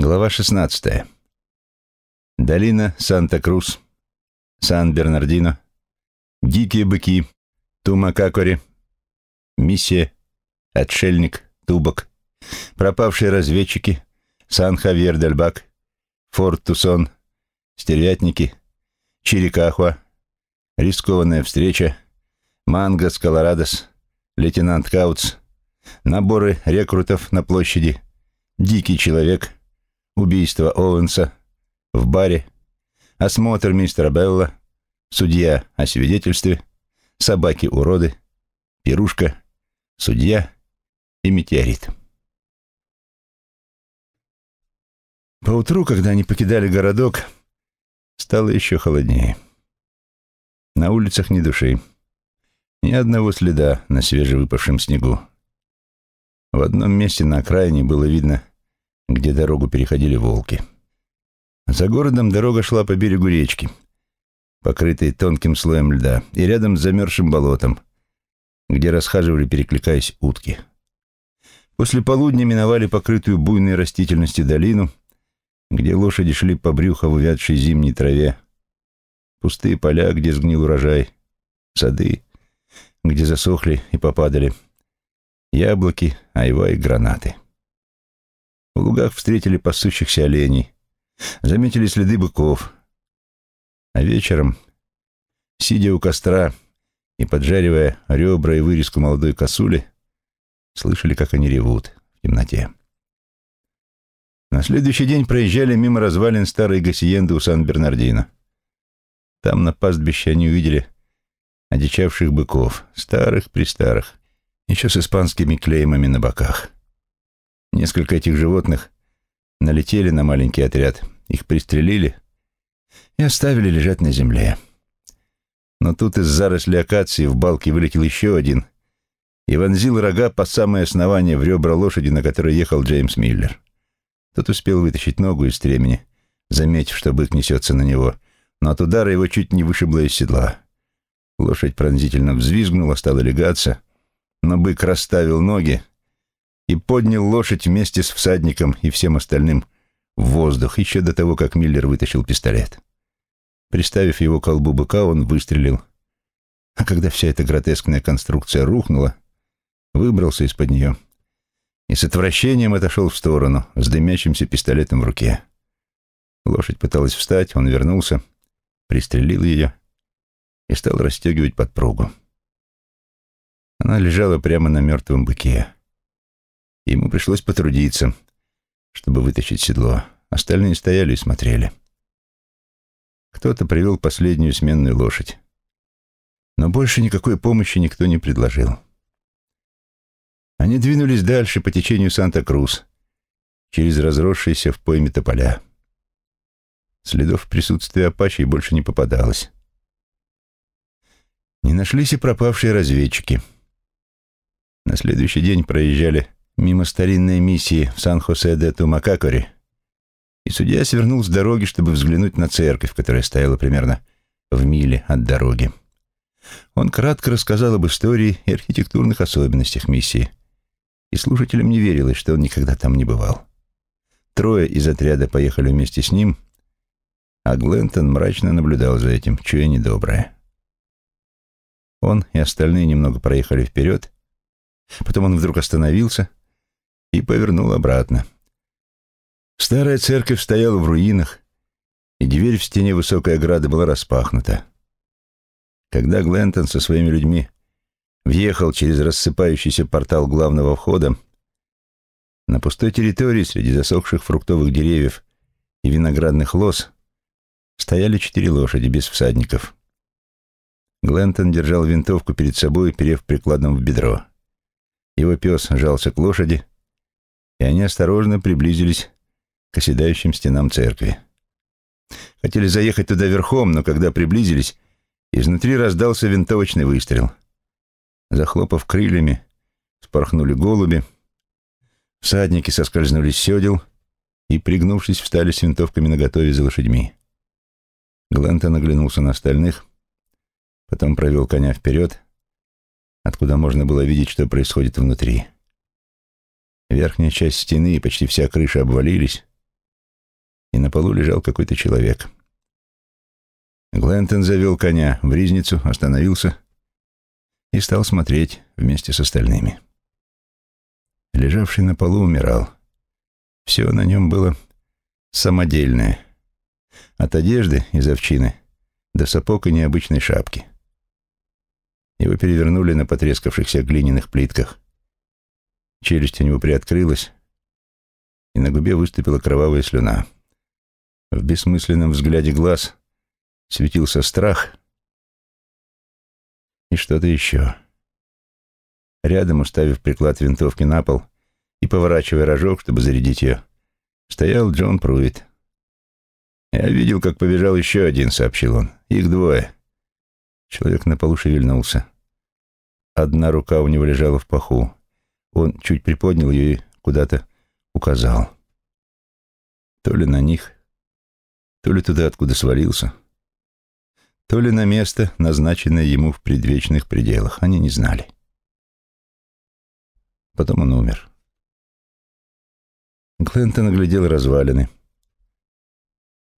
Глава 16. Долина Санта-Крус, Сан-Бернардино, Дикие быки, Тумакакори, Миссия, Отшельник, Тубок, Пропавшие разведчики, Сан-Хавьер-дель-Бак, Форт Тусон, Стервятники, Чирикахуа, Рискованная встреча, Мангас Колорадос, Лейтенант Каутс, Наборы рекрутов на площади, Дикий человек, Убийство Оуэнса, В баре, Осмотр мистера Белла, Судья о свидетельстве, Собаки-уроды, Пирушка, Судья и Метеорит. Поутру, когда они покидали городок, стало еще холоднее. На улицах ни души. Ни одного следа на свежевыпавшем снегу. В одном месте на окраине было видно, где дорогу переходили волки. За городом дорога шла по берегу речки, покрытой тонким слоем льда, и рядом с замерзшим болотом, где расхаживали, перекликаясь, утки. После полудня миновали покрытую буйной растительностью долину, где лошади шли по брюху в увядшей зимней траве, пустые поля, где сгнил урожай, сады, где засохли и попадали яблоки, айва и гранаты. В лугах встретили пасущихся оленей, заметили следы быков, а вечером, сидя у костра и поджаривая ребра и вырезку молодой косули, слышали, как они ревут в темноте. На следующий день проезжали мимо развалин старой гасиенды у Сан-Бернардино. Там на пастбище они увидели одичавших быков, старых-престарых, еще с испанскими клеймами на боках. Несколько этих животных налетели на маленький отряд, их пристрелили и оставили лежать на земле. Но тут из заросли акации в балке вылетел еще один и вонзил рога по самое основание в ребра лошади, на которой ехал Джеймс Миллер. Тот успел вытащить ногу из стремени, заметив, что бык несется на него, но от удара его чуть не вышибло из седла. Лошадь пронзительно взвизгнула, стала легаться, но бык расставил ноги и поднял лошадь вместе с всадником и всем остальным в воздух, еще до того, как Миллер вытащил пистолет. Приставив его к колбу быка, он выстрелил. А когда вся эта гротескная конструкция рухнула, выбрался из-под нее и с отвращением отошел в сторону с дымящимся пистолетом в руке. Лошадь пыталась встать, он вернулся, пристрелил ее и стал расстегивать подпругу. Она лежала прямо на мертвом быке. Ему пришлось потрудиться, чтобы вытащить седло. Остальные стояли и смотрели. Кто-то привел последнюю сменную лошадь. Но больше никакой помощи никто не предложил. Они двинулись дальше по течению Санта-Крус, через разросшиеся в пойме тополя. Следов присутствия апачей больше не попадалось. Не нашлись и пропавшие разведчики. На следующий день проезжали мимо старинной миссии в Сан-Хосе-де-Тумакакоре, и судья свернул с дороги, чтобы взглянуть на церковь, которая стояла примерно в миле от дороги. Он кратко рассказал об истории и архитектурных особенностях миссии, и слушателям не верилось, что он никогда там не бывал. Трое из отряда поехали вместе с ним, а Глентон мрачно наблюдал за этим, чуя недоброе. Он и остальные немного проехали вперед, потом он вдруг остановился и повернул обратно. Старая церковь стояла в руинах, и дверь в стене высокой ограды была распахнута. Когда Глентон со своими людьми въехал через рассыпающийся портал главного входа, на пустой территории среди засохших фруктовых деревьев и виноградных лоз стояли четыре лошади без всадников. Глентон держал винтовку перед собой, перев прикладом в бедро. Его пес жался к лошади, и они осторожно приблизились к оседающим стенам церкви. Хотели заехать туда верхом, но когда приблизились, изнутри раздался винтовочный выстрел. Захлопав крыльями, спорхнули голуби, всадники соскользнули с седел и, пригнувшись, встали с винтовками наготове за лошадьми. Глантон оглянулся на остальных, потом провел коня вперед, откуда можно было видеть, что происходит внутри. Верхняя часть стены и почти вся крыша обвалились, и на полу лежал какой-то человек. Глентон завел коня в ризницу, остановился и стал смотреть вместе с остальными. Лежавший на полу умирал. Все на нем было самодельное. От одежды из овчины до сапог и необычной шапки. Его перевернули на потрескавшихся глиняных плитках. Челюсть у него приоткрылась, и на губе выступила кровавая слюна. В бессмысленном взгляде глаз светился страх и что-то еще. Рядом, уставив приклад винтовки на пол и поворачивая рожок, чтобы зарядить ее, стоял Джон Пруит. «Я видел, как побежал еще один», — сообщил он. «Их двое». Человек на полу шевельнулся. Одна рука у него лежала в паху. Он чуть приподнял ее и куда-то указал. То ли на них, то ли туда, откуда свалился, то ли на место, назначенное ему в предвечных пределах. Они не знали. Потом он умер. Клентон оглядел развалины.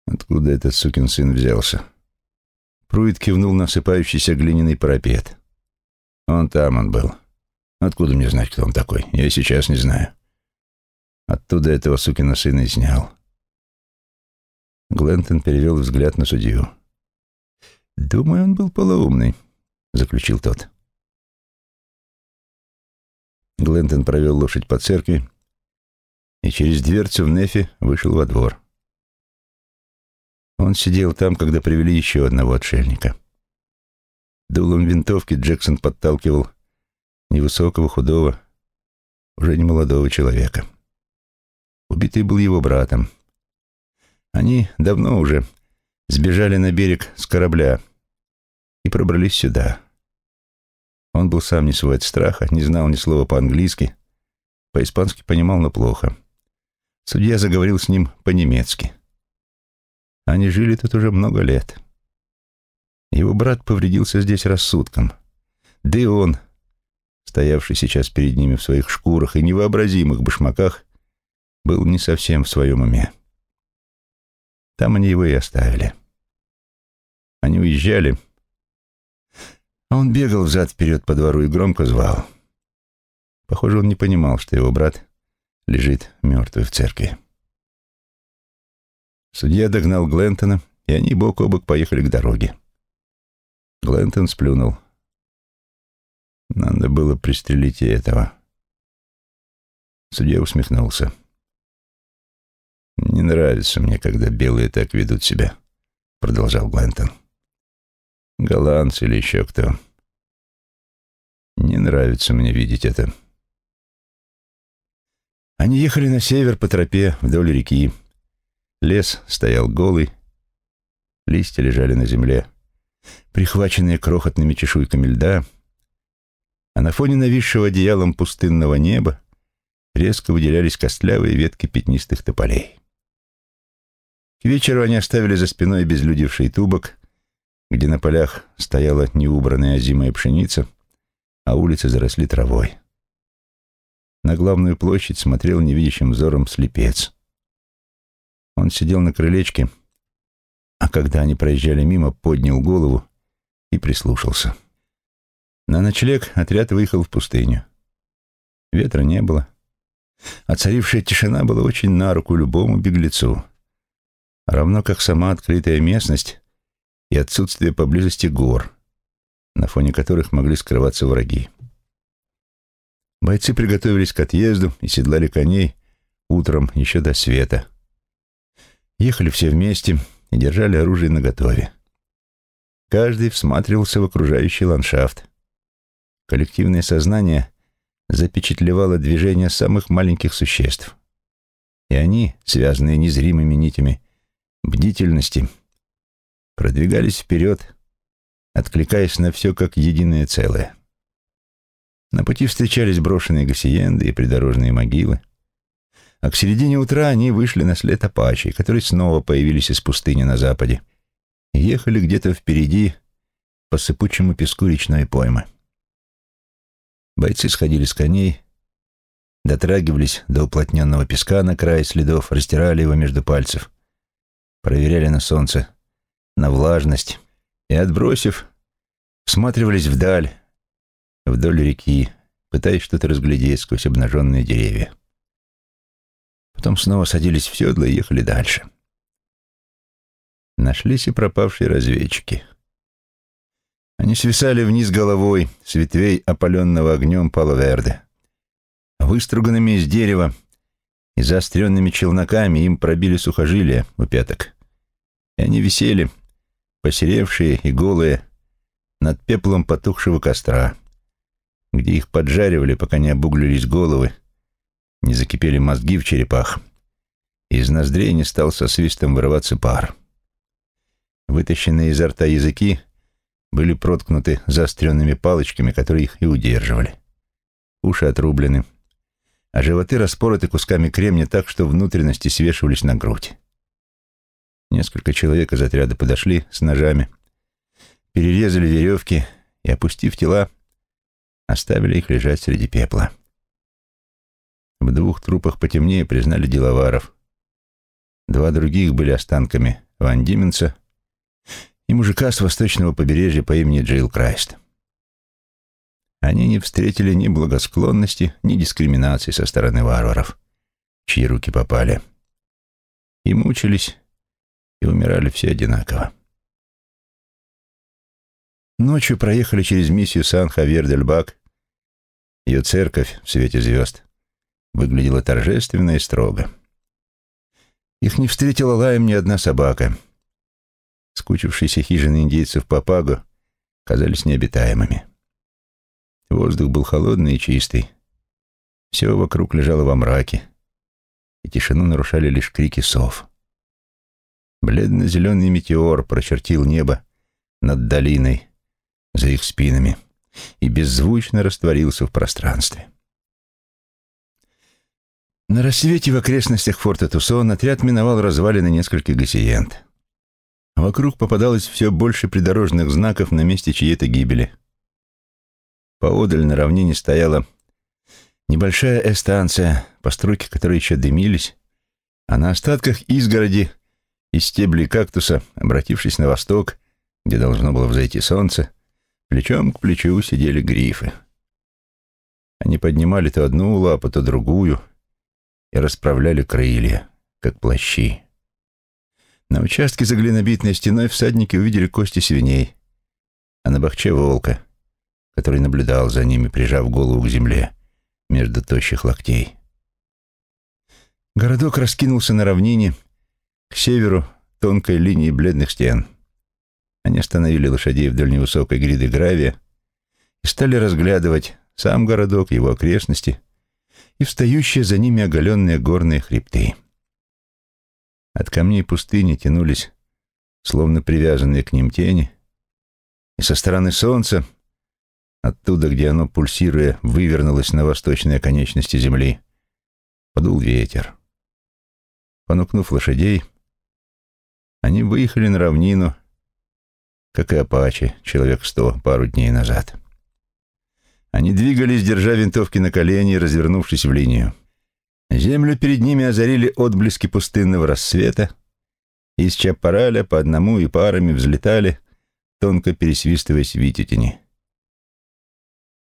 Откуда этот сукин сын взялся? Пруит кивнул на осыпающийся глиняный парапет. Он там он был. Откуда мне знать, кто он такой? Я и сейчас не знаю. Оттуда этого сукина сына и снял. Глентон перевел взгляд на судью. «Думаю, он был полоумный», — заключил тот. Глентон провел лошадь по церкви и через дверцу в Нефе вышел во двор. Он сидел там, когда привели еще одного отшельника. Дулом винтовки Джексон подталкивал невысокого, худого, уже не молодого человека. Убитый был его братом. Они давно уже сбежали на берег с корабля и пробрались сюда. Он был сам не свой от страха, не знал ни слова по-английски, по-испански понимал, но плохо. Судья заговорил с ним по-немецки. Они жили тут уже много лет. Его брат повредился здесь рассудком. Да и он, стоявший сейчас перед ними в своих шкурах и невообразимых башмаках, был не совсем в своем уме. Там они его и оставили. Они уезжали, а он бегал взад-вперед по двору и громко звал. Похоже, он не понимал, что его брат лежит мертвый в церкви. Судья догнал Глентона, и они бок о бок поехали к дороге. Глентон сплюнул. Надо было пристрелить и этого. Судья усмехнулся. «Не нравится мне, когда белые так ведут себя», — продолжал Глентон. «Голландцы или еще кто. Не нравится мне видеть это». Они ехали на север по тропе вдоль реки. Лес стоял голый, листья лежали на земле, прихваченные крохотными чешуйками льда, а на фоне нависшего одеялом пустынного неба резко выделялись костлявые ветки пятнистых тополей. К вечеру они оставили за спиной безлюдевший тубок, где на полях стояла неубранная озимая пшеница, а улицы заросли травой. На главную площадь смотрел невидящим взором слепец. Он сидел на крылечке, а когда они проезжали мимо, поднял голову и прислушался. На ночлег отряд выехал в пустыню. Ветра не было, а царившая тишина была очень на руку любому беглецу равно как сама открытая местность и отсутствие поблизости гор, на фоне которых могли скрываться враги. Бойцы приготовились к отъезду и седлали коней утром еще до света. Ехали все вместе и держали оружие наготове. Каждый всматривался в окружающий ландшафт. Коллективное сознание запечатлевало движение самых маленьких существ. И они, связанные незримыми нитями бдительности, продвигались вперед, откликаясь на все как единое целое. На пути встречались брошенные гасиенды и придорожные могилы, а к середине утра они вышли на след апачей, которые снова появились из пустыни на западе и ехали где-то впереди по сыпучему песку речной поймы. Бойцы сходили с коней, дотрагивались до уплотненного песка на крае следов, растирали его между пальцев — проверяли на солнце, на влажность и, отбросив, всматривались вдаль, вдоль реки, пытаясь что-то разглядеть сквозь обнаженные деревья. Потом снова садились в седло и ехали дальше. Нашлись и пропавшие разведчики. Они свисали вниз головой с ветвей, опаленного огнем Пало-Верде. Выструганными из дерева и заостренными челноками им пробили сухожилия у пяток. И они висели, посеревшие и голые, над пеплом потухшего костра, где их поджаривали, пока не обуглились головы, не закипели мозги в черепах, и из ноздрей не стал со свистом вырываться пар. Вытащенные изо рта языки были проткнуты заостренными палочками, которые их и удерживали. Уши отрублены, а животы распороты кусками кремня так, что внутренности свешивались на грудь. Несколько человек из отряда подошли с ножами, перерезали веревки и, опустив тела, оставили их лежать среди пепла. В двух трупах потемнее признали деловаров. Два других были останками Ван Дименса и мужика с восточного побережья по имени Джилл Крайст. Они не встретили ни благосклонности, ни дискриминации со стороны варваров, чьи руки попали. И мучились, и умирали все одинаково. Ночью проехали через миссию Сан-Хавьер-дель-Бак. Ее церковь в свете звезд выглядела торжественно и строго. Их не встретила лаем ни одна собака. Скучившиеся хижины индейцев Папаго казались необитаемыми. Воздух был холодный и чистый. Все вокруг лежало во мраке, и тишину нарушали лишь крики сов. Бледно-зеленый метеор прочертил небо над долиной, за их спинами и беззвучно растворился в пространстве. На рассвете в окрестностях форта Тусон отряд миновал развалины нескольких гасиент. Вокруг попадалось все больше придорожных знаков на месте чьей-то гибели. Поодаль на равнине стояла небольшая эстанция, постройки которой еще дымились, а на остатках изгороди из стеблей кактуса, обратившись на восток, где должно было взойти солнце, Плечом к плечу сидели грифы. Они поднимали то одну лапу, то другую и расправляли крылья, как плащи. На участке за глинобитной стеной всадники увидели кости свиней, а на бахче волка, который наблюдал за ними, прижав голову к земле между тощих локтей. Городок раскинулся на равнине, к северу тонкой линии бледных стен — они остановили лошадей вдоль невысокой гриды гравия и стали разглядывать сам городок, его окрестности и встающие за ними оголенные горные хребты. От камней пустыни тянулись, словно привязанные к ним тени, и со стороны солнца, оттуда, где оно, пульсируя, вывернулось на восточные конечности земли, подул ветер. Понукнув лошадей, они выехали на равнину, как и Апачи, человек сто пару дней назад. Они двигались, держа винтовки на колени, развернувшись в линию. Землю перед ними озарили отблески пустынного рассвета, из чапараля по одному и парами взлетали, тонко пересвистываясь в витятине.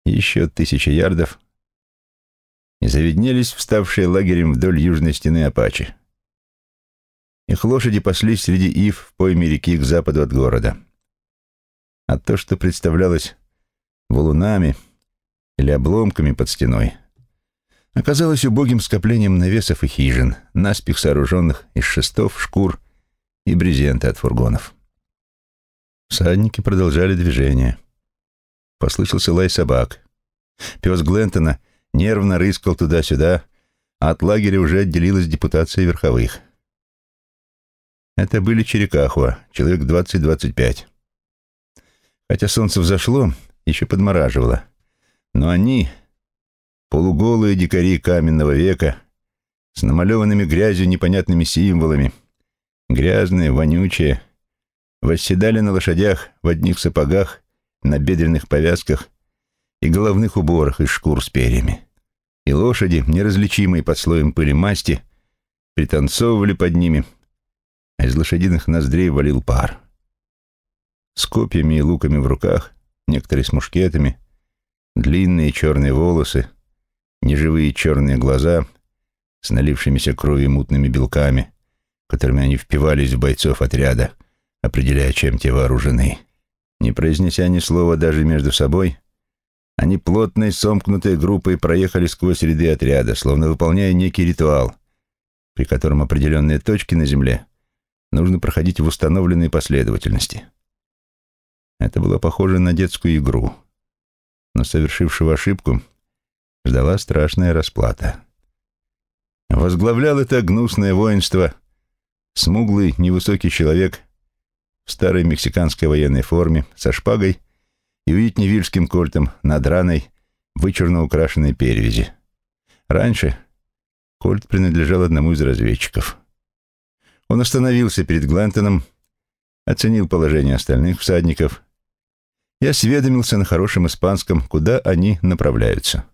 Еще тысяча ярдов, и заведнелись вставшие лагерем вдоль южной стены Апачи. Их лошади паслись среди ив в пойме реки к западу от города а то, что представлялось валунами или обломками под стеной, оказалось убогим скоплением навесов и хижин, наспех сооруженных из шестов, шкур и брезента от фургонов. Всадники продолжали движение. Послышался лай собак. Пес Глентона нервно рыскал туда-сюда, а от лагеря уже отделилась депутация верховых. Это были Черекахуа, человек 20-25. Хотя солнце взошло, еще подмораживало. Но они, полуголые дикари каменного века, с намалеванными грязью непонятными символами, грязные, вонючие, восседали на лошадях в одних сапогах, на бедренных повязках и головных уборах из шкур с перьями. И лошади, неразличимые под слоем пыли масти, пританцовывали под ними, а из лошадиных ноздрей валил пар. С копьями и луками в руках, некоторые с мушкетами, длинные черные волосы, неживые черные глаза с налившимися кровью мутными белками, которыми они впивались в бойцов отряда, определяя, чем те вооружены. Не произнеся ни слова даже между собой, они плотной сомкнутой группой проехали сквозь ряды отряда, словно выполняя некий ритуал, при котором определенные точки на земле нужно проходить в установленной последовательности. Это было похоже на детскую игру, но совершившего ошибку ждала страшная расплата. Возглавлял это гнусное воинство смуглый невысокий человек в старой мексиканской военной форме со шпагой и уитневильским кольтом на драной, вычурно украшенной перевязи. Раньше кольт принадлежал одному из разведчиков. Он остановился перед Глентоном, оценил положение остальных всадников и осведомился на хорошем испанском, куда они направляются.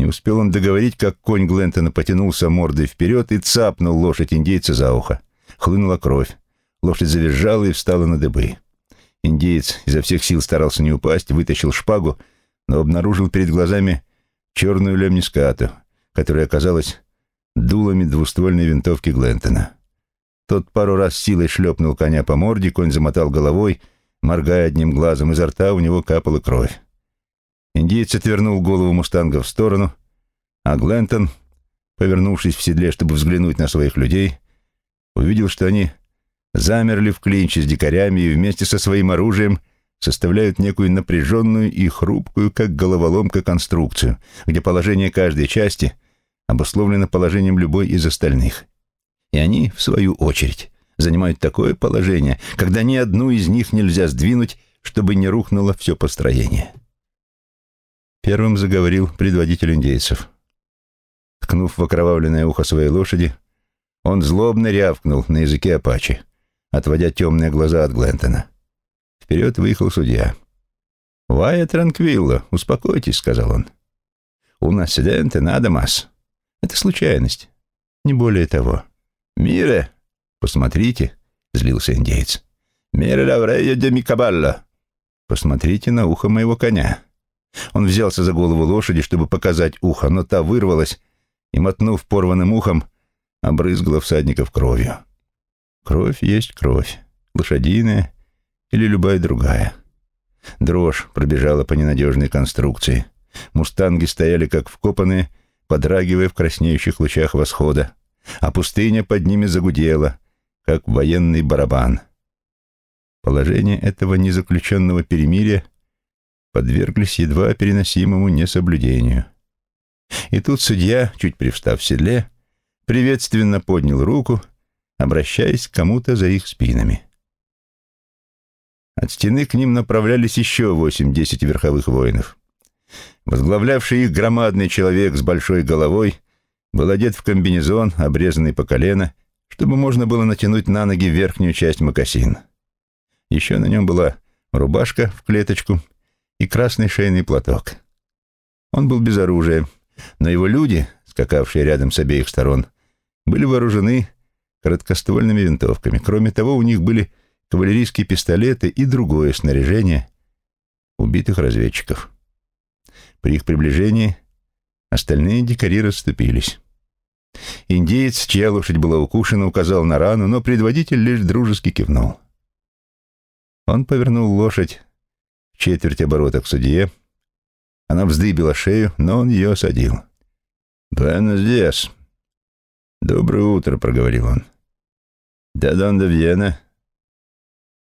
Не успел он договорить, как конь Глентона потянулся мордой вперед и цапнул лошадь индейца за ухо. Хлынула кровь. Лошадь завизжала и встала на дыбы. Индеец изо всех сил старался не упасть, вытащил шпагу, но обнаружил перед глазами черную лемнискату, которая оказалась дулами двуствольной винтовки Глентона. Тот пару раз силой шлепнул коня по морде, конь замотал головой, моргая одним глазом, изо рта у него капала кровь. Индиец отвернул голову мустанга в сторону, а Глентон, повернувшись в седле, чтобы взглянуть на своих людей, увидел, что они замерли в клинче с дикарями и вместе со своим оружием составляют некую напряженную и хрупкую, как головоломка, конструкцию, где положение каждой части обусловлено положением любой из остальных. И они, в свою очередь, занимают такое положение, когда ни одну из них нельзя сдвинуть, чтобы не рухнуло все построение. Первым заговорил предводитель индейцев. Ткнув в окровавленное ухо своей лошади, он злобно рявкнул на языке апачи, отводя темные глаза от Глентона. Вперед выехал судья. «Вая транквилла, успокойтесь», — сказал он. «У нас седенте надо масс. Это случайность, не более того». «Мире!» «Посмотрите», — злился индейец. «Мире лаврея де микабалла!» «Посмотрите на ухо моего коня». Он взялся за голову лошади, чтобы показать ухо, но та вырвалась и, мотнув порванным ухом, обрызгала всадников кровью. Кровь есть кровь, лошадиная или любая другая. Дрожь пробежала по ненадежной конструкции. Мустанги стояли как вкопанные, подрагивая в краснеющих лучах восхода а пустыня под ними загудела, как военный барабан. Положение этого незаключенного перемирия подверглись едва переносимому несоблюдению. И тут судья, чуть привстав в седле, приветственно поднял руку, обращаясь к кому-то за их спинами. От стены к ним направлялись еще восемь-десять верховых воинов. Возглавлявший их громадный человек с большой головой был одет в комбинезон, обрезанный по колено, чтобы можно было натянуть на ноги верхнюю часть мокасин. Еще на нем была рубашка в клеточку и красный шейный платок. Он был без оружия, но его люди, скакавшие рядом с обеих сторон, были вооружены короткоствольными винтовками. Кроме того, у них были кавалерийские пистолеты и другое снаряжение убитых разведчиков. При их приближении Остальные дикари расступились. Индеец, чья лошадь была укушена, указал на рану, но предводитель лишь дружески кивнул. Он повернул лошадь четверть оборота к судье. Она вздыбила шею, но он ее осадил. «Буэнос диас». «Доброе утро», — проговорил он. «Да донда Вьена».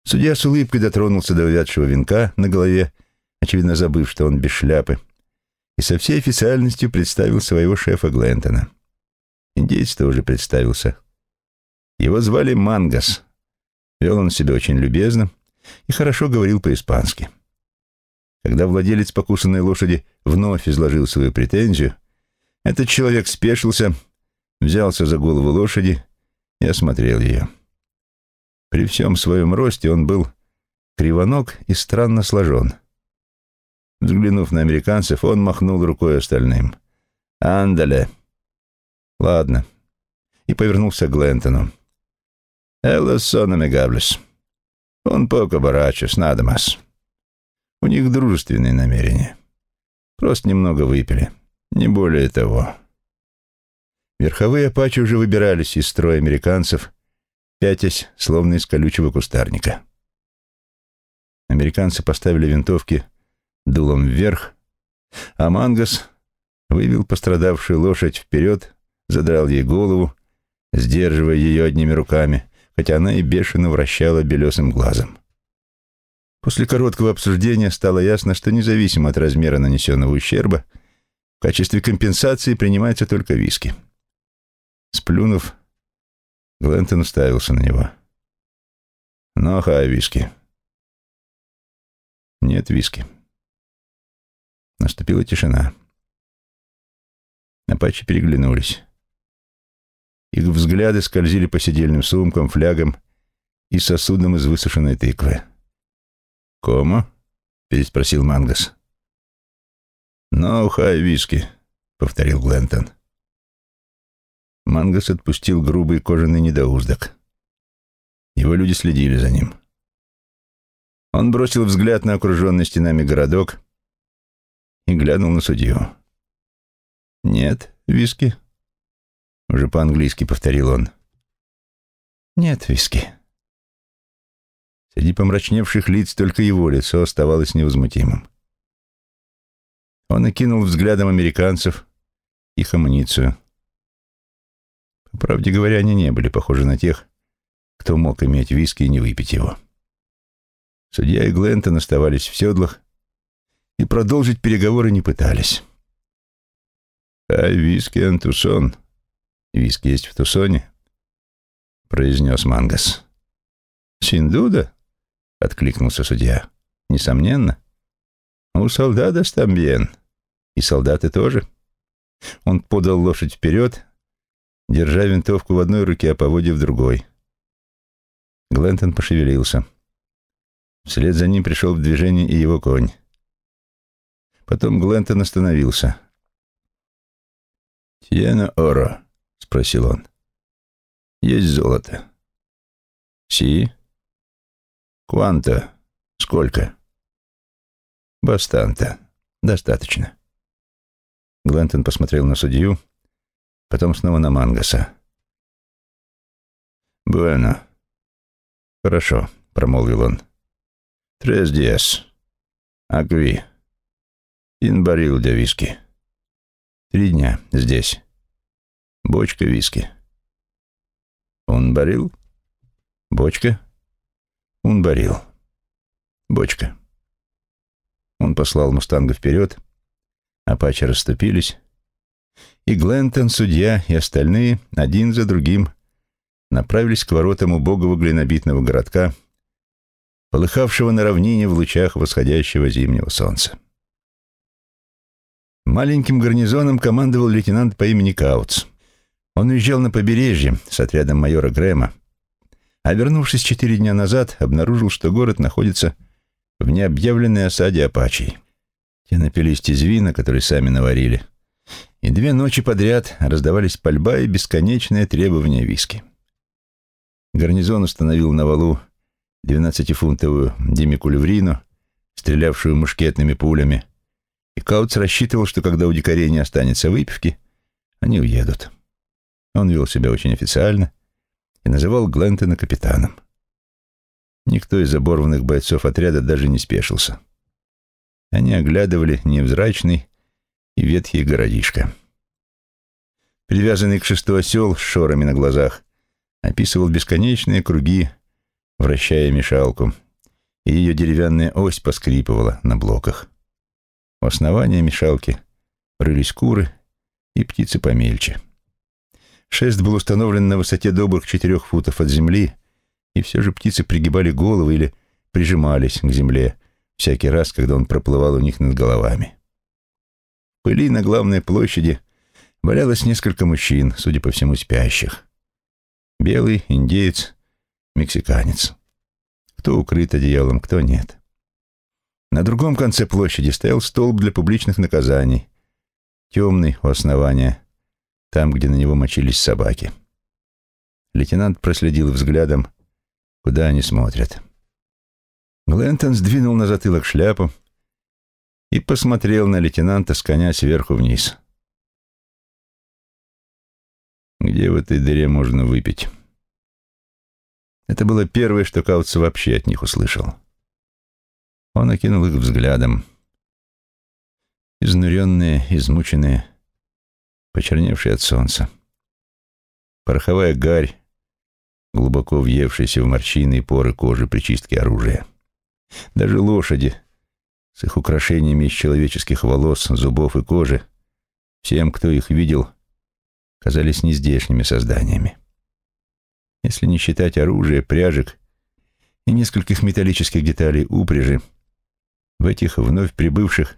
Судья с улыбкой дотронулся до увядшего венка на голове, очевидно забыв, что он без шляпы и со всей официальностью представил своего шефа Глентона. Индейец тоже представился. Его звали Мангас. Вел он себя очень любезно и хорошо говорил по-испански. Когда владелец покусанной лошади вновь изложил свою претензию, этот человек спешился, взялся за голову лошади и осмотрел ее. При всем своем росте он был кривоног и странно сложен — Взглянув на американцев, он махнул рукой остальным. «Андале!» «Ладно». И повернулся к Глентону. «Эллас сон амигаблес. Он поко барачос, надамас». У них дружественные намерения. Просто немного выпили. Не более того. Верховые апачи уже выбирались из строя американцев, пятясь, словно из колючего кустарника. Американцы поставили винтовки дулом вверх, а Мангас вывел пострадавшую лошадь вперед, задрал ей голову, сдерживая ее одними руками, хотя она и бешено вращала белесым глазом. После короткого обсуждения стало ясно, что независимо от размера нанесенного ущерба, в качестве компенсации принимается только виски. Сплюнув, Глентон уставился на него. «Ну, хай, виски». «Нет виски». Наступила тишина. Апачи переглянулись. Их взгляды скользили по сидельным сумкам, флягам и сосудам из высушенной тыквы. «Комо?» — переспросил Мангас. «Ну, хай виски», — повторил Глентон. Мангас отпустил грубый кожаный недоуздок. Его люди следили за ним. Он бросил взгляд на окруженный стенами городок и глянул на судью. «Нет, виски?» Уже по-английски повторил он. «Нет, виски». Среди помрачневших лиц только его лицо оставалось невозмутимым. Он окинул взглядом американцев, их амуницию. По правде говоря, они не были похожи на тех, кто мог иметь виски и не выпить его. Судья и Глентон оставались в седлах и продолжить переговоры не пытались. «А виски Антусон? Виски есть в Тусоне?» — произнес Мангас. «Синдуда?» — откликнулся судья. «Несомненно. У солдата стамбиен. И солдаты тоже». Он подал лошадь вперед, держа винтовку в одной руке, а поводья в другой. Глентон пошевелился. Вслед за ним пришел в движение и его конь. Потом Глентон остановился. «Тьена Оро?» — спросил он. «Есть золото». «Си?» «Кванта? Сколько?» «Бастанта. Достаточно». Глентон посмотрел на судью, потом снова на Мангаса. «Буэно». «Хорошо», — промолвил он. «Трес диас. Акви. Ин барил для виски. Три дня здесь. Бочка виски». «Он барил?» «Бочка?» «Он барил. Бочка». Он послал мустанга вперед, апачи расступились, и Глентон, судья и остальные, один за другим, направились к воротам убогого глинобитного городка, полыхавшего на равнине в лучах восходящего зимнего солнца. Маленьким гарнизоном командовал лейтенант по имени Каутс. Он уезжал на побережье с отрядом майора Грэма, а вернувшись четыре дня назад, обнаружил, что город находится в необъявленной осаде апачей. Те напились тезвина, который сами наварили — и две ночи подряд раздавались пальба и бесконечные требования виски. Гарнизон установил на валу двенадцатифунтовую демикулеврину, стрелявшую мушкетными пулями, и Каутс рассчитывал, что когда у дикарей не останется выпивки, они уедут. Он вел себя очень официально и называл Глентона капитаном. Никто из оборванных бойцов отряда даже не спешился. Они оглядывали невзрачный, и ветхий городишко. Привязанный к шесту осел с шорами на глазах описывал бесконечные круги, вращая мешалку, и ее деревянная ось поскрипывала на блоках. У основания мешалки рылись куры и птицы помельче. Шест был установлен на высоте добрых четырех футов от земли, и все же птицы пригибали головы или прижимались к земле всякий раз, когда он проплывал у них над головами пыли на главной площади валялось несколько мужчин, судя по всему, спящих. Белый, индеец, мексиканец. Кто укрыт одеялом, кто нет. На другом конце площади стоял столб для публичных наказаний, темный у основания, там, где на него мочились собаки. Лейтенант проследил взглядом куда они смотрят. Глентон сдвинул на затылок шляпу и посмотрел на лейтенанта с коня сверху вниз. Где в этой дыре можно выпить? Это было первое, что Каутс вообще от них услышал. Он окинул их взглядом. Изнуренные, измученные, почерневшие от солнца. Пороховая гарь, глубоко въевшаяся в морщины и поры кожи при чистке оружия. Даже лошади с их украшениями из человеческих волос, зубов и кожи, всем, кто их видел, казались нездешними созданиями. Если не считать оружия, пряжек и нескольких металлических деталей упряжи, в этих вновь прибывших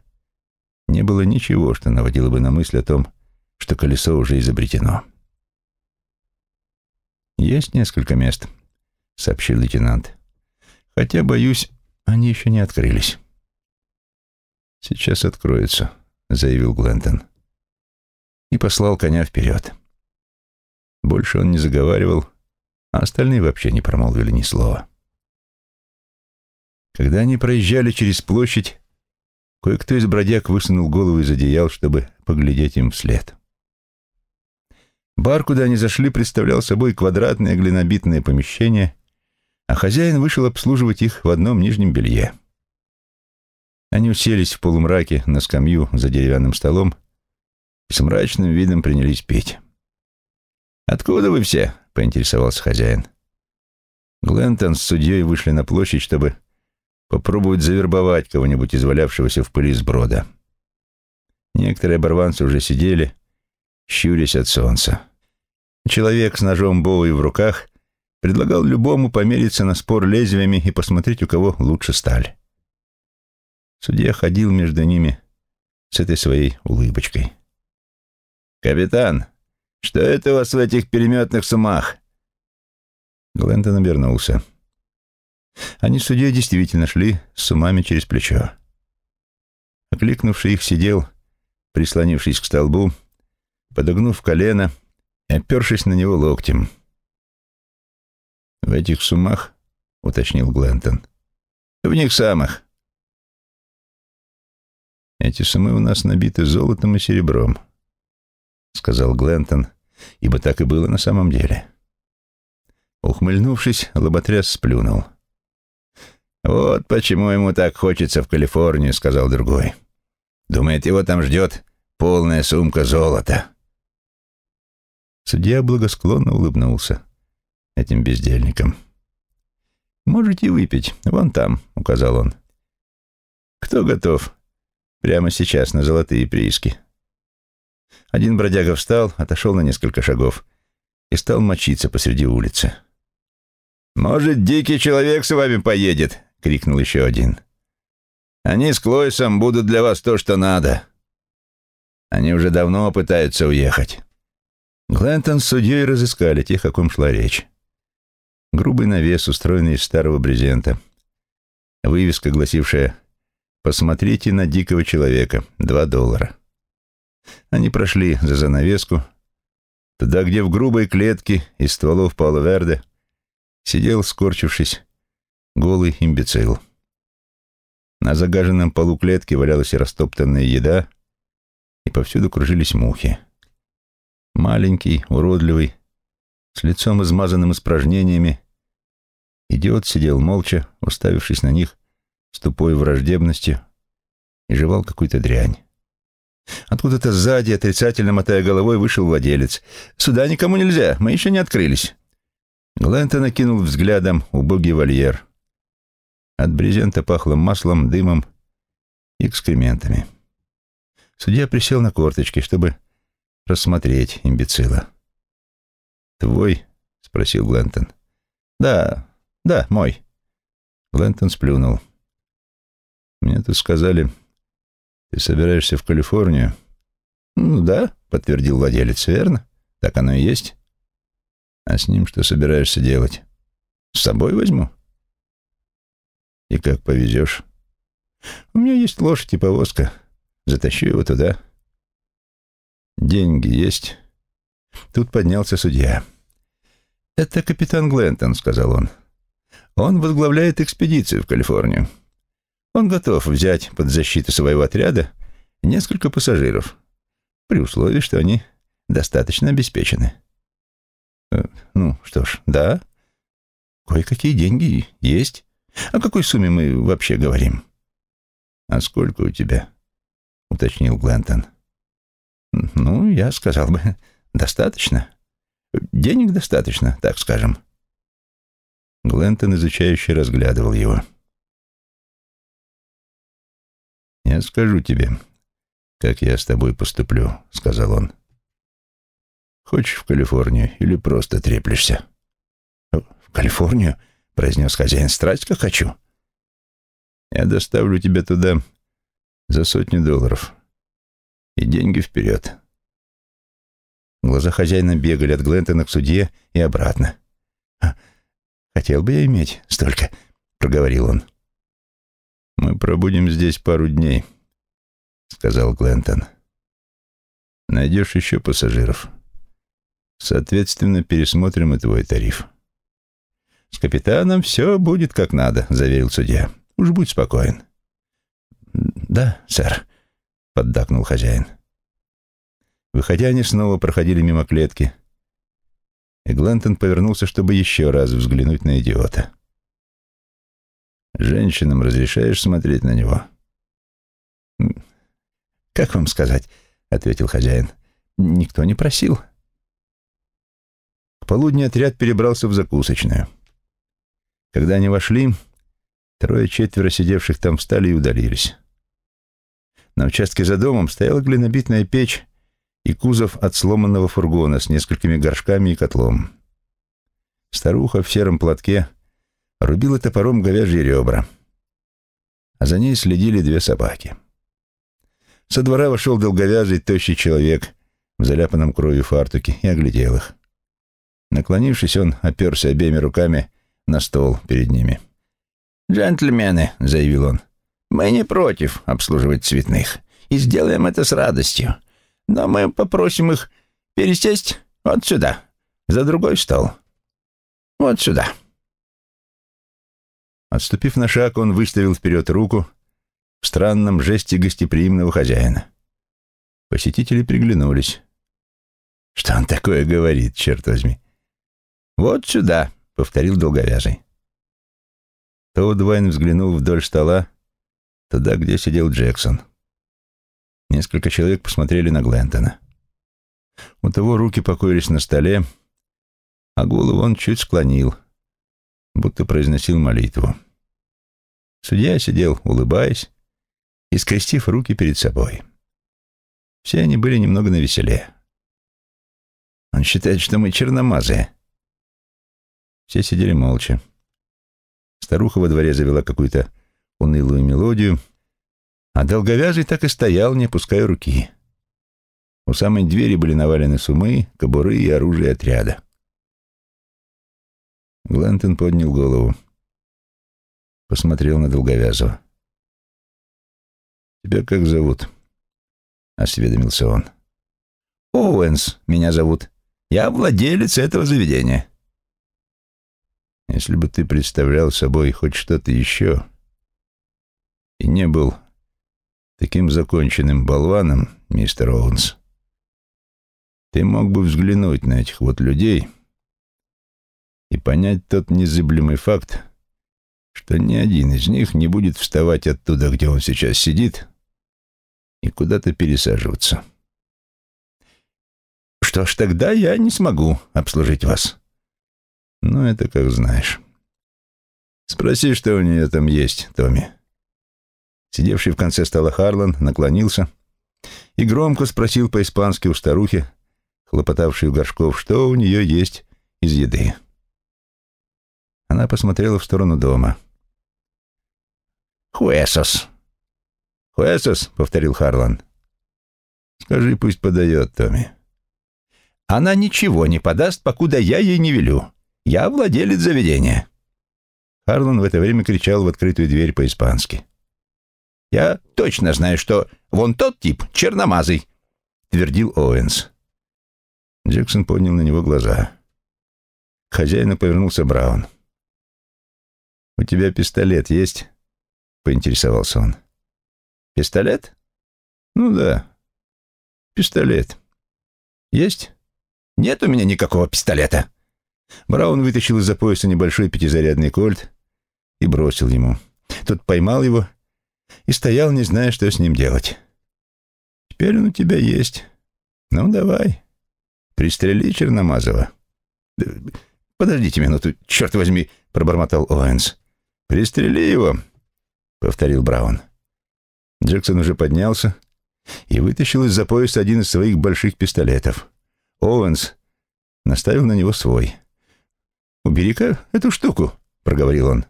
не было ничего, что наводило бы на мысль о том, что колесо уже изобретено. «Есть несколько мест», — сообщил лейтенант. «Хотя, боюсь, они еще не открылись». «Сейчас откроются», — заявил Глентон. И послал коня вперед. Больше он не заговаривал, а остальные вообще не промолвили ни слова. Когда они проезжали через площадь, кое-кто из бродяг высунул голову из одеял, чтобы поглядеть им вслед. Бар, куда они зашли, представлял собой квадратное глинобитное помещение, а хозяин вышел обслуживать их в одном нижнем белье. Они уселись в полумраке на скамью за деревянным столом и с мрачным видом принялись петь. «Откуда вы все?» — поинтересовался хозяин. Глентон с судьей вышли на площадь, чтобы попробовать завербовать кого-нибудь из валявшегося в пыли сброда. Некоторые оборванцы уже сидели, щурясь от солнца. Человек с ножом Боуи в руках предлагал любому помериться на спор лезвиями и посмотреть, у кого лучше сталь. Судья ходил между ними с этой своей улыбочкой. «Капитан, что это у вас в этих переметных сумах?» Глентон обернулся. Они с судьей действительно шли с умами через плечо. Окликнувший их сидел, прислонившись к столбу, подогнув колено и опершись на него локтем. «В этих сумах?» — уточнил Глентон. «В них самых. «Эти сумы у нас набиты золотом и серебром», — сказал Глентон, ибо так и было на самом деле. Ухмыльнувшись, лоботряс сплюнул. «Вот почему ему так хочется в Калифорнию», — сказал другой. «Думает, его там ждет полная сумка золота». Судья благосклонно улыбнулся этим бездельникам. «Можете выпить, вон там», — указал он. «Кто готов Прямо сейчас на золотые прииски. Один бродяга встал, отошел на несколько шагов и стал мочиться посреди улицы. «Может, дикий человек с вами поедет?» — крикнул еще один. «Они с Клойсом будут для вас то, что надо. Они уже давно пытаются уехать». Глентон с судьей разыскали тех, о ком шла речь. Грубый навес, устроенный из старого брезента. Вывеска, гласившая Посмотрите на дикого человека. Два доллара. Они прошли за занавеску, туда, где в грубой клетке из стволов Паула Верде сидел, скорчившись, голый имбецил. На загаженном полу клетки валялась растоптанная еда, и повсюду кружились мухи. Маленький, уродливый, с лицом измазанным испражнениями, идиот сидел молча, уставившись на них с тупой враждебностью и жевал какую-то дрянь. Откуда-то сзади, отрицательно мотая головой, вышел владелец. «Сюда никому нельзя, мы еще не открылись». Глентон окинул взглядом убогий вольер. От брезента пахло маслом, дымом и экскрементами. Судья присел на корточки, чтобы рассмотреть имбецила. «Твой?» — спросил Глентон. «Да, да, мой». Глентон сплюнул. Мне тут сказали, ты собираешься в Калифорнию. Ну да, подтвердил владелец, верно? Так оно и есть. А с ним что собираешься делать? С собой возьму. И как повезешь? У меня есть лошадь и повозка. Затащу его туда. Деньги есть. Тут поднялся судья. «Это капитан Глентон», — сказал он. Он возглавляет экспедицию в Калифорнию. Он готов взять под защиту своего отряда несколько пассажиров, при условии, что они достаточно обеспечены. Э, ну, что ж, да, кое-какие деньги есть. О какой сумме мы вообще говорим? А сколько у тебя? Уточнил Глентон. Ну, я сказал бы, достаточно. Денег достаточно, так скажем. Глентон изучающе разглядывал его. «Я скажу тебе, как я с тобой поступлю», — сказал он. «Хочешь в Калифорнию или просто треплешься?» «В Калифорнию?» — произнес хозяин. «Страсть, как хочу». «Я доставлю тебя туда за сотню долларов. И деньги вперед». Глаза хозяина бегали от Глентона к судье и обратно. «Хотел бы я иметь столько», — проговорил он. «Мы пробудем здесь пару дней», — сказал Глентон. «Найдешь еще пассажиров. Соответственно, пересмотрим и твой тариф». «С капитаном все будет как надо», — заверил судья. «Уж будь спокоен». «Да, сэр», — поддакнул хозяин. Выходя, они снова проходили мимо клетки — и Глентон повернулся, чтобы еще раз взглянуть на идиота. «Женщинам разрешаешь смотреть на него?» «Как вам сказать?» — ответил хозяин. «Никто не просил». К полудню отряд перебрался в закусочную. Когда они вошли, трое-четверо сидевших там встали и удалились. На участке за домом стояла глинобитная печь и кузов от сломанного фургона с несколькими горшками и котлом. Старуха в сером платке рубила топором говяжьи ребра, а за ней следили две собаки. Со двора вошел долговязый, тощий человек в заляпанном кровью фартуке и оглядел их. Наклонившись, он оперся обеими руками на стол перед ними. «Джентльмены», — заявил он, — «мы не против обслуживать цветных и сделаем это с радостью. Но мы попросим их пересесть вот сюда, за другой стол. Вот сюда». Отступив на шаг, он выставил вперед руку в странном жесте гостеприимного хозяина. Посетители приглянулись. «Что он такое говорит, черт возьми?» «Вот сюда», — повторил долговязый. Тодд Вайн взглянул вдоль стола, туда, где сидел Джексон. Несколько человек посмотрели на Глентона. У того руки покоились на столе, а голову он чуть склонил, будто произносил молитву. Судья сидел, улыбаясь и скрестив руки перед собой. Все они были немного навеселе. Он считает, что мы черномазые. Все сидели молча. Старуха во дворе завела какую-то унылую мелодию — а долговязый так и стоял, не опуская руки. У самой двери были навалены сумы, кобуры и оружие отряда. Глентон поднял голову. Посмотрел на долговязого. «Тебя как зовут?» — осведомился он. «Оуэнс меня зовут. Я владелец этого заведения». «Если бы ты представлял собой хоть что-то еще и не был таким законченным болваном, мистер Оуэнс, ты мог бы взглянуть на этих вот людей и понять тот незыблемый факт, что ни один из них не будет вставать оттуда, где он сейчас сидит, и куда-то пересаживаться. Что ж, тогда я не смогу обслужить вас. Ну, это как знаешь. Спроси, что у нее там есть, Томми. Сидевший в конце стола Харлан наклонился и громко спросил по-испански у старухи, хлопотавшей у горшков, что у нее есть из еды. Она посмотрела в сторону дома. «Хуэсос!» «Хуэсос?» — повторил Харлан. «Скажи, пусть подает Томми». «Она ничего не подаст, покуда я ей не велю. Я владелец заведения». Харлан в это время кричал в открытую дверь по-испански. Я точно знаю, что вон тот тип черномазый», — твердил Оуэнс. Джексон поднял на него глаза. К хозяину повернулся Браун. «У тебя пистолет есть?» — поинтересовался он. «Пистолет? Ну да, пистолет. Есть? Нет у меня никакого пистолета». Браун вытащил из-за пояса небольшой пятизарядный кольт и бросил ему. Тот поймал его и стоял, не зная, что с ним делать. «Теперь он у тебя есть. Ну, давай, пристрели Черномазова». «Подождите минуту, черт возьми», — пробормотал Оуэнс. «Пристрели его», — повторил Браун. Джексон уже поднялся и вытащил из-за пояса один из своих больших пистолетов. Оуэнс наставил на него свой. «Убери-ка эту штуку», — проговорил он.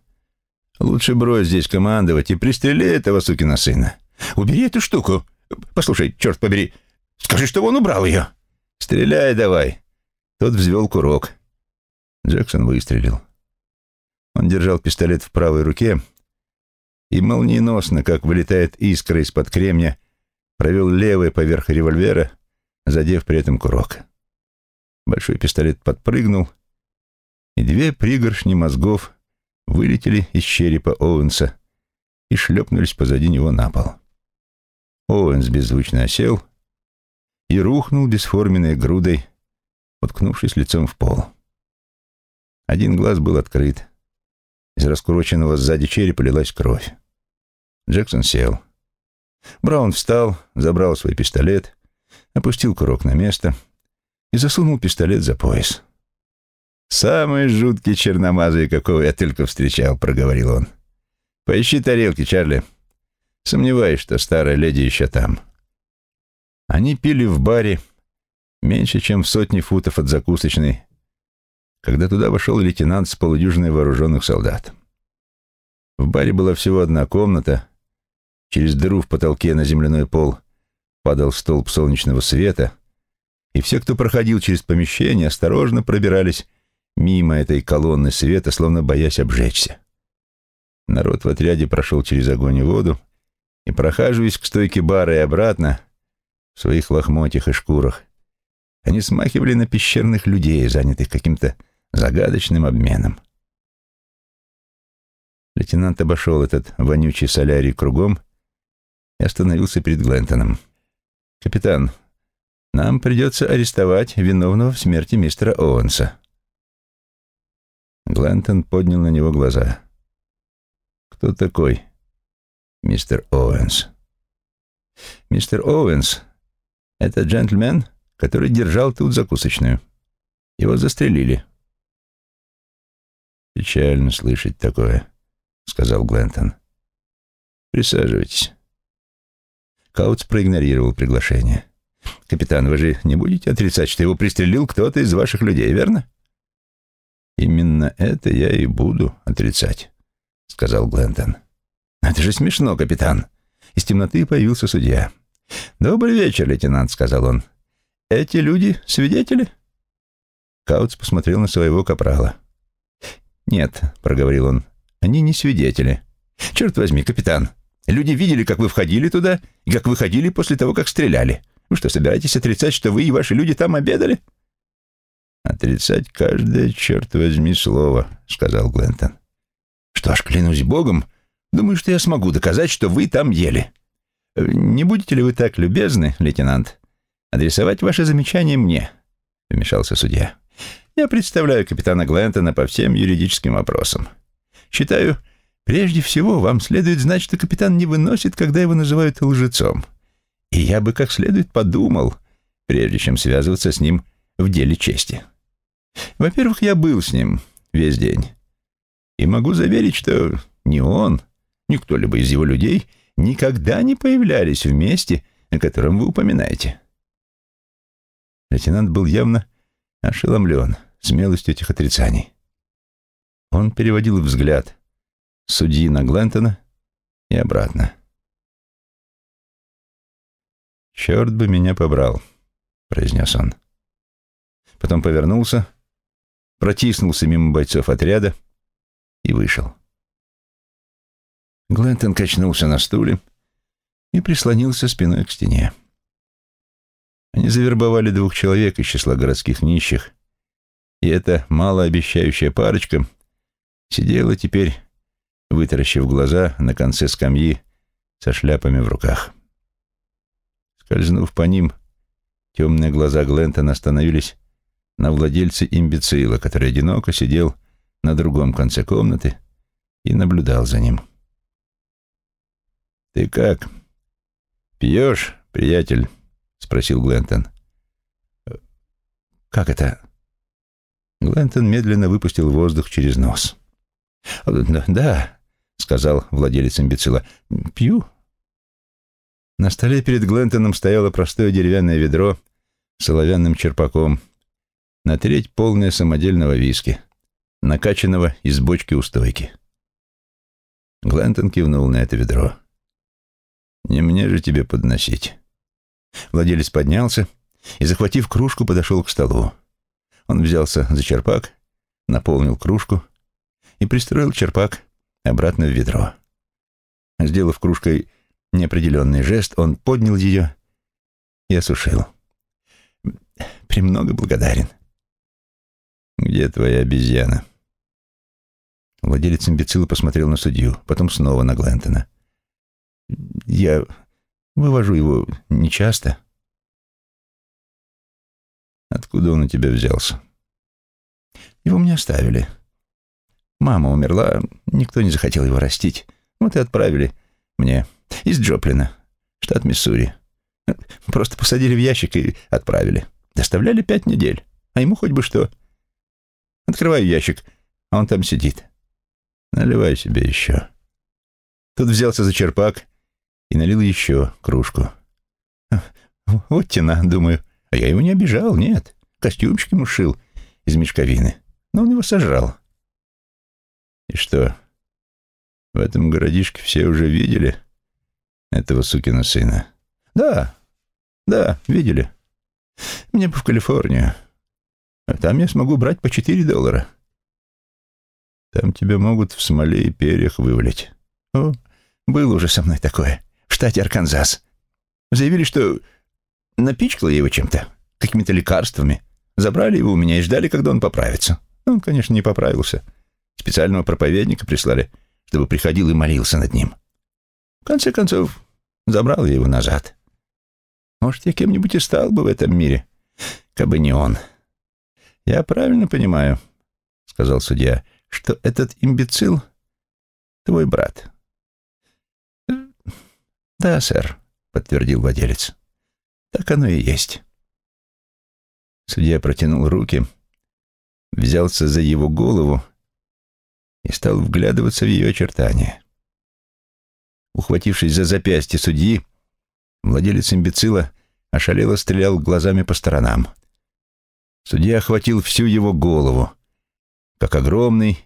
«Лучше брось здесь командовать и пристрели этого сукина сына. Убери эту штуку. Послушай, черт побери, скажи, что он убрал ее». «Стреляй давай». Тот взвел курок. Джексон выстрелил. Он держал пистолет в правой руке и молниеносно, как вылетает искра из-под кремня, провел левой поверх револьвера, задев при этом курок. Большой пистолет подпрыгнул, и две пригоршни мозгов вылетели из черепа Оуэнса и шлепнулись позади него на пол. Оуэнс беззвучно осел и рухнул бесформенной грудой, уткнувшись лицом в пол. Один глаз был открыт. Из раскуроченного сзади черепа лилась кровь. Джексон сел. Браун встал, забрал свой пистолет, опустил курок на место и засунул пистолет за пояс. «Самый жуткий черномазый, какого я только встречал», — проговорил он. «Поищи тарелки, Чарли. Сомневаюсь, что старая леди еще там». Они пили в баре меньше, чем в сотни футов от закусочной, когда туда вошел лейтенант с полудюжиной вооруженных солдат. В баре была всего одна комната. Через дыру в потолке на земляной пол падал столб солнечного света, и все, кто проходил через помещение, осторожно пробирались мимо этой колонны света, словно боясь обжечься. Народ в отряде прошел через огонь и воду, и, прохаживаясь к стойке бара и обратно, в своих лохмотьях и шкурах, они смахивали на пещерных людей, занятых каким-то загадочным обменом. Лейтенант обошел этот вонючий солярий кругом и остановился перед Глентоном. «Капитан, нам придется арестовать виновного в смерти мистера Оуэнса». Глентон поднял на него глаза. «Кто такой мистер Оуэнс?» «Мистер Оуэнс — это джентльмен, который держал тут закусочную. Его застрелили». «Печально слышать такое», — сказал Глентон. «Присаживайтесь». Каутс проигнорировал приглашение. «Капитан, вы же не будете отрицать, что его пристрелил кто-то из ваших людей, верно?» «Именно это я и буду отрицать», — сказал Глентон. «Это же смешно, капитан». Из темноты появился судья. «Добрый вечер, лейтенант», — сказал он. «Эти люди свидетели?» Каутс посмотрел на своего капрала. «Нет», — проговорил он, — «они не свидетели». «Черт возьми, капитан, люди видели, как вы входили туда и как выходили после того, как стреляли. Вы что, собираетесь отрицать, что вы и ваши люди там обедали?» «Отрицать каждое, черт возьми, слово», — сказал Глентон. «Что ж, клянусь богом, думаю, что я смогу доказать, что вы там ели. Не будете ли вы так любезны, лейтенант, адресовать ваши замечания мне?» — вмешался судья. Я представляю капитана Глентона по всем юридическим вопросам. Считаю, прежде всего вам следует знать, что капитан не выносит, когда его называют лжецом. И я бы как следует подумал, прежде чем связываться с ним в деле чести. Во-первых, я был с ним весь день. И могу заверить, что ни он, ни кто-либо из его людей никогда не появлялись в месте, о котором вы упоминаете. Лейтенант был явно ошеломлен смелостью этих отрицаний. Он переводил взгляд судьи на Глентона и обратно. «Черт бы меня побрал», — произнес он. Потом повернулся, протиснулся мимо бойцов отряда и вышел. Глентон качнулся на стуле и прислонился спиной к стене. Они завербовали двух человек из числа городских нищих, и эта малообещающая парочка сидела теперь вытаращив глаза на конце скамьи со шляпами в руках. Скользнув по ним, темные глаза Глентона остановились на владельце имбецила, который одиноко сидел на другом конце комнаты и наблюдал за ним. «Ты как? Пьешь, приятель?» — спросил Глентон. «Как это?» Глентон медленно выпустил воздух через нос. «Да», — сказал владелец имбецила, — «пью». На столе перед Глентоном стояло простое деревянное ведро с оловянным черпаком, на треть полное самодельного виски, накачанного из бочки у стойки. Глентон кивнул на это ведро. «Не мне же тебе подносить». Владелец поднялся и, захватив кружку, подошел к столу. Он взялся за черпак, наполнил кружку и пристроил черпак обратно в ведро. Сделав кружкой неопределенный жест, он поднял ее и осушил. «Премного благодарен». «Где твоя обезьяна?» Владелец имбецила посмотрел на судью, потом снова на Глентона. «Я вывожу его нечасто». «Откуда он у тебя взялся?» «Его мне оставили. Мама умерла, никто не захотел его растить. Вот и отправили мне из Джоплина, штат Миссури. Просто посадили в ящик и отправили. Доставляли пять недель, а ему хоть бы что. Открываю ящик, а он там сидит. Наливай себе еще. Тут взялся за черпак и налил еще кружку. Вот тена, думаю. А я его не обижал, нет. Костюмчик ему шил из мешковины. Но он его сожрал. И что, в этом городишке все уже видели этого сукина сына? Да, да, видели. Мне бы в Калифорнию. А там я смогу брать по четыре доллара. Там тебя могут в смоле и перьях вывалить. О, было уже со мной такое. В штате Арканзас. Заявили, что напичкала его чем-то, какими-то лекарствами. Забрали его у меня и ждали, когда он поправится. Он, конечно, не поправился. Специального проповедника прислали, чтобы приходил и молился над ним. В конце концов, забрал я его назад. Может, я кем-нибудь и стал бы в этом мире, как бы не он. Я правильно понимаю, — сказал судья, — что этот имбецил — твой брат. Да, сэр, — подтвердил владелец. Так оно и есть. Судья протянул руки, взялся за его голову и стал вглядываться в ее очертания. Ухватившись за запястье судьи, владелец имбецила ошалело стрелял глазами по сторонам. Судья охватил всю его голову, как огромный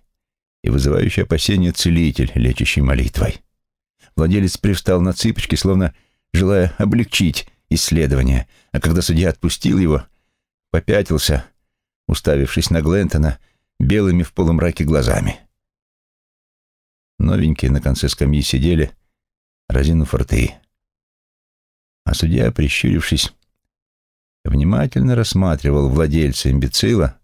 и вызывающий опасение целитель, лечащий молитвой. Владелец привстал на цыпочки, словно желая облегчить исследование, а когда судья отпустил его, попятился, уставившись на Глентона белыми в полумраке глазами. Новенькие на конце скамьи сидели, разинув рты. А судья, прищурившись, внимательно рассматривал владельца имбецила,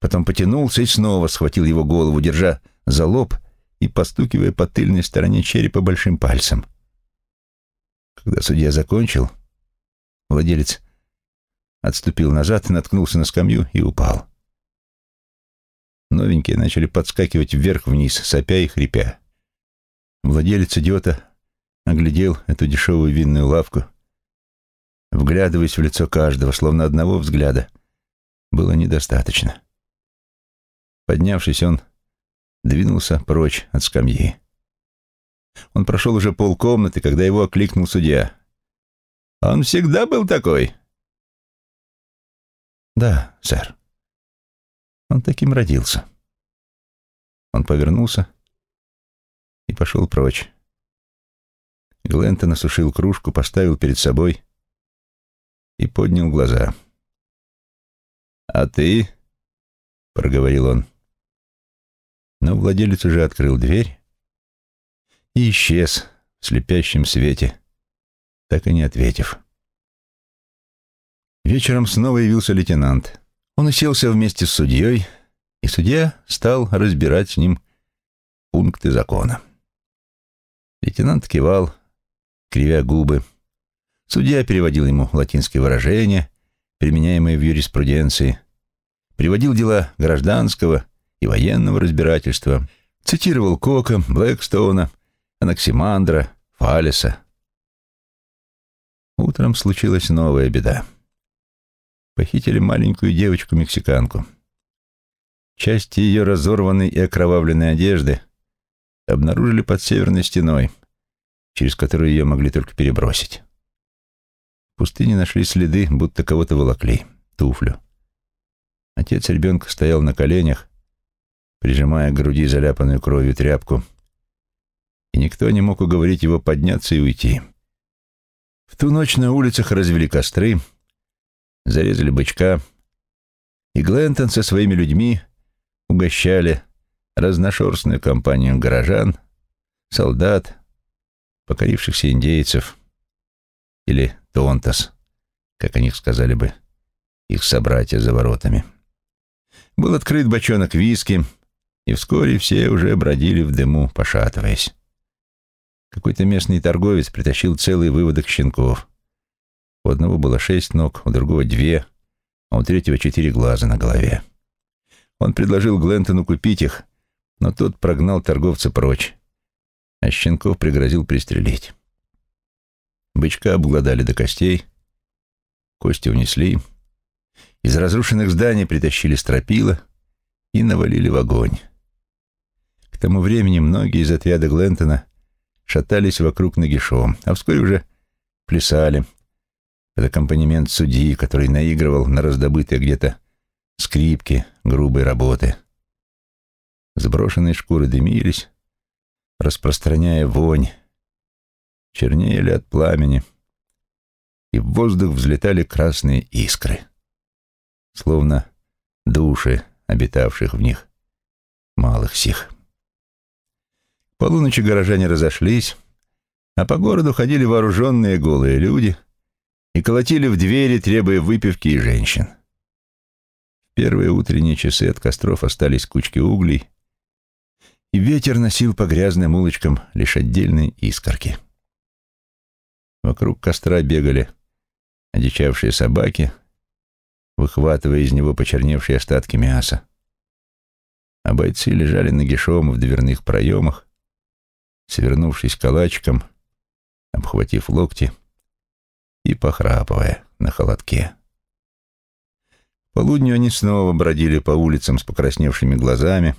потом потянулся и снова схватил его голову, держа за лоб и постукивая по тыльной стороне черепа большим пальцем. Когда судья закончил, владелец отступил назад, наткнулся на скамью и упал. Новенькие начали подскакивать вверх-вниз, сопя и хрипя. Владелец идиота оглядел эту дешевую винную лавку, вглядываясь в лицо каждого, словно одного взгляда, было недостаточно. Поднявшись, он двинулся прочь от скамьи. Он прошел уже полкомнаты, когда его окликнул судья. «Он всегда был такой?» «Да, сэр». Он таким родился. Он повернулся и пошел прочь. Глентон осушил кружку, поставил перед собой и поднял глаза. «А ты?» — проговорил он. Но владелец уже открыл дверь и исчез в слепящем свете, так и не ответив. Вечером снова явился лейтенант. Он уселся вместе с судьей, и судья стал разбирать с ним пункты закона. Лейтенант кивал, кривя губы. Судья переводил ему латинские выражения, применяемые в юриспруденции, приводил дела гражданского и военного разбирательства, цитировал Кока, Блэкстоуна, Анаксимандра, Фалеса. Утром случилась новая беда. Похитили маленькую девочку-мексиканку. Части ее разорванной и окровавленной одежды обнаружили под северной стеной, через которую ее могли только перебросить. Пустыне нашли следы, будто кого-то волокли, туфлю. Отец ребенка стоял на коленях, прижимая к груди заляпанную кровью тряпку, и никто не мог уговорить его подняться и уйти. В ту ночь на улицах развели костры, зарезали бычка, и Глентон со своими людьми угощали разношерстную компанию горожан, солдат, покорившихся индейцев или тонтас, как о них сказали бы их собратья за воротами. Был открыт бочонок виски, и вскоре все уже бродили в дыму, пошатываясь. Какой-то местный торговец притащил целый выводок щенков. У одного было шесть ног, у другого две, а у третьего четыре глаза на голове. Он предложил Глентону купить их, но тот прогнал торговца прочь, а щенков пригрозил пристрелить. Бычка обглодали до костей, кости унесли, из разрушенных зданий притащили стропила и навалили в огонь. К тому времени многие из отряда Глентона шатались вокруг нагишом, а вскоре уже плясали под аккомпанемент судьи, который наигрывал на раздобытые где-то скрипки грубой работы. Сброшенные шкуры дымились, распространяя вонь, чернели от пламени, и в воздух взлетали красные искры словно души, обитавших в них, малых сих. Полуночи горожане разошлись, а по городу ходили вооруженные голые люди и колотили в двери, требуя выпивки и женщин. В первые утренние часы от костров остались кучки углей, и ветер носил по грязным улочкам лишь отдельные искорки. Вокруг костра бегали одичавшие собаки, выхватывая из него почерневшие остатки мяса. А бойцы лежали нагишом в дверных проемах, свернувшись калачиком, обхватив локти и похрапывая на холодке. Полудню они снова бродили по улицам с покрасневшими глазами,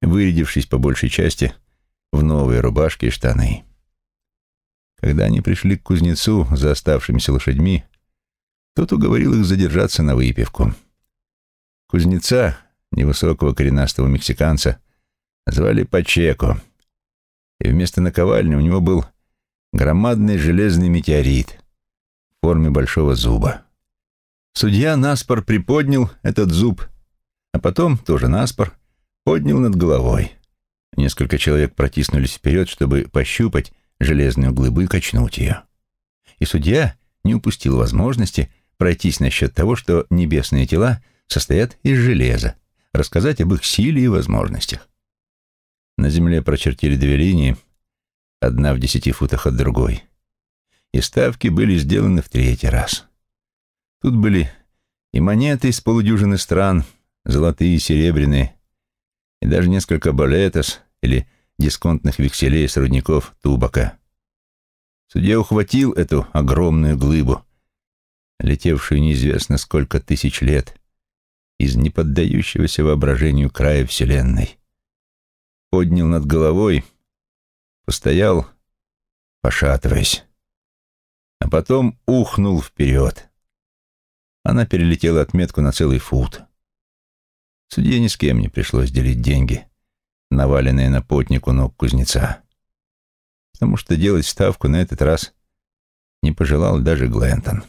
вырядившись по большей части в новые рубашки и штаны. Когда они пришли к кузнецу за оставшимися лошадьми, тот уговорил их задержаться на выпивку. Кузнеца, невысокого коренастого мексиканца, звали Пачеко, и вместо наковальни у него был громадный железный метеорит в форме большого зуба. Судья наспор приподнял этот зуб, а потом, тоже наспор, поднял над головой. Несколько человек протиснулись вперед, чтобы пощупать железную глыбу и качнуть ее. И судья не упустил возможности пройтись насчет того, что небесные тела состоят из железа, рассказать об их силе и возможностях. На земле прочертили две линии, одна в десяти футах от другой, и ставки были сделаны в третий раз. Тут были и монеты из полудюжины стран, золотые и серебряные, и даже несколько балетос или дисконтных векселей с рудников Тубака. Судья ухватил эту огромную глыбу, летевшую неизвестно сколько тысяч лет из неподдающегося воображению края Вселенной. Поднял над головой, постоял, пошатываясь, а потом ухнул вперед. Она перелетела отметку на целый фут. Судье ни с кем не пришлось делить деньги, наваленные на потнику ног кузнеца, потому что делать ставку на этот раз не пожелал даже Глентон.